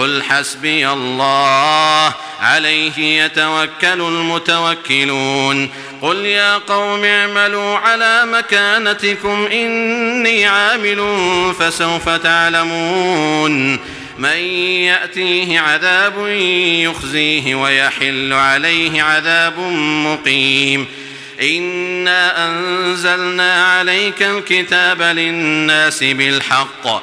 قل حسبي الله عليه يتوكل المتوكلون قل يا قوم اعملوا على مكانتكم إني عامل فسوف تعلمون من يأتيه عذاب يخزيه ويحل عليه عذاب مقيم إنا أنزلنا عليك الكتاب للناس بالحق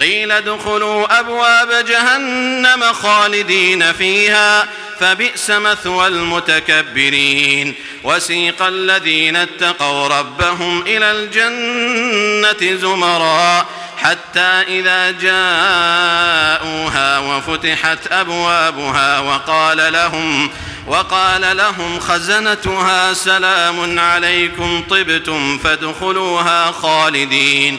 قيل ادخلوا أبواب جهنم خالدين فيها فبئس مثوى المتكبرين. وسيق الذين اتقوا ربهم إلى الجنة زمرا حتى إذا جاءوها وفتحت أبوابها وقال لهم وقال لهم خزنتها سلام عليكم طبتم فادخلوها خالدين.